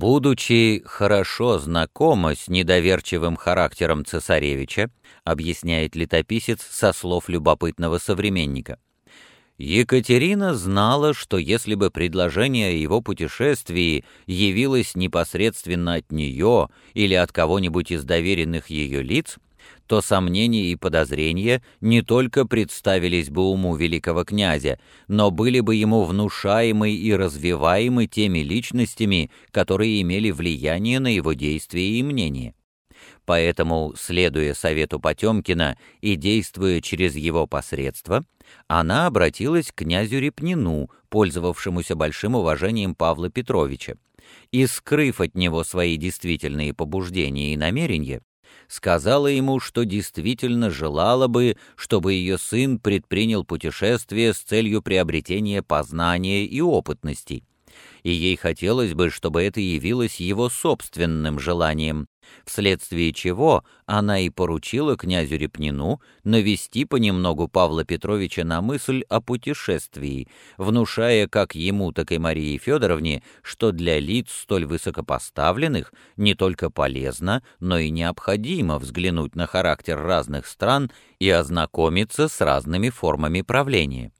Будучи хорошо знакома с недоверчивым характером цесаревича, объясняет летописец со слов любопытного современника, Екатерина знала, что если бы предложение о его путешествии явилось непосредственно от нее или от кого-нибудь из доверенных ее лиц, то сомнения и подозрения не только представились бы уму великого князя, но были бы ему внушаемы и развиваемы теми личностями, которые имели влияние на его действия и мнение. Поэтому, следуя совету Потемкина и действуя через его посредство, она обратилась к князю Репнину, пользовавшемуся большим уважением Павла Петровича, и, скрыв от него свои действительные побуждения и намерения, сказала ему, что действительно желала бы, чтобы ее сын предпринял путешествие с целью приобретения познания и опытностей, и ей хотелось бы, чтобы это явилось его собственным желанием, вследствие чего она и поручила князю Репнину навести понемногу Павла Петровича на мысль о путешествии, внушая как ему, так и Марии Федоровне, что для лиц столь высокопоставленных не только полезно, но и необходимо взглянуть на характер разных стран и ознакомиться с разными формами правления.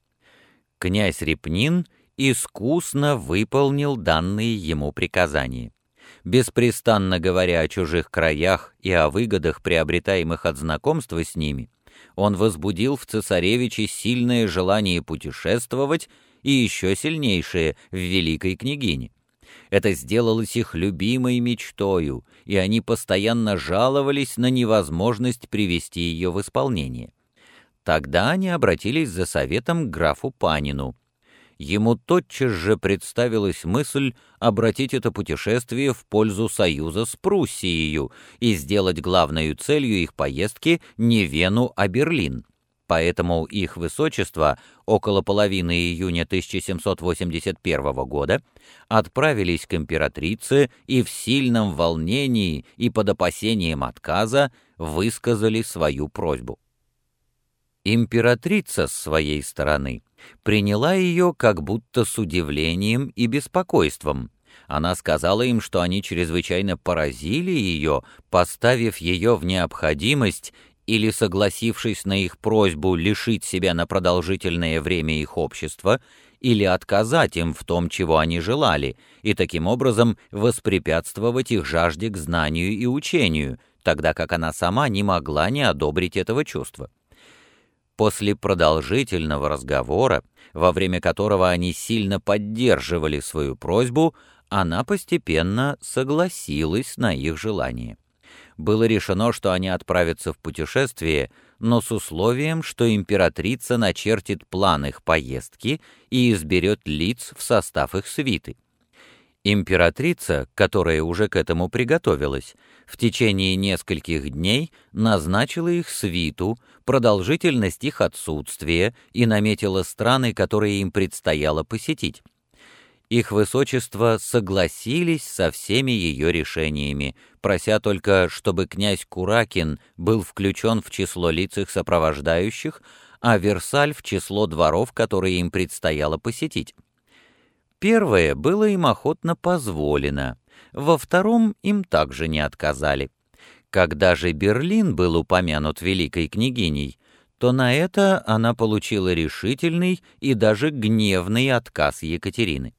Князь Репнин искусно выполнил данные ему приказания беспрестанно говоря о чужих краях и о выгодах, приобретаемых от знакомства с ними, он возбудил в цесаревиче сильное желание путешествовать и еще сильнейшее в великой княгине. Это сделалось их любимой мечтою, и они постоянно жаловались на невозможность привести ее в исполнение. Тогда они обратились за советом к графу Панину, ему тотчас же представилась мысль обратить это путешествие в пользу союза с Пруссией и сделать главной целью их поездки не Вену, а Берлин. Поэтому их высочество около половины июня 1781 года отправились к императрице и в сильном волнении и под опасением отказа высказали свою просьбу. Императрица с своей стороны приняла ее как будто с удивлением и беспокойством. Она сказала им, что они чрезвычайно поразили ее, поставив ее в необходимость или согласившись на их просьбу лишить себя на продолжительное время их общества, или отказать им в том, чего они желали, и таким образом воспрепятствовать их жажде к знанию и учению, тогда как она сама не могла не одобрить этого чувства. После продолжительного разговора, во время которого они сильно поддерживали свою просьбу, она постепенно согласилась на их желание. Было решено, что они отправятся в путешествие, но с условием, что императрица начертит план их поездки и изберет лиц в состав их свиты. Императрица, которая уже к этому приготовилась, в течение нескольких дней назначила их свиту, продолжительность их отсутствия и наметила страны, которые им предстояло посетить. Их высочество согласились со всеми ее решениями, прося только, чтобы князь Куракин был включен в число лиц их сопровождающих, а Версаль в число дворов, которые им предстояло посетить. Первое было им охотно позволено, во втором им также не отказали. Когда же Берлин был упомянут великой княгиней, то на это она получила решительный и даже гневный отказ Екатерины.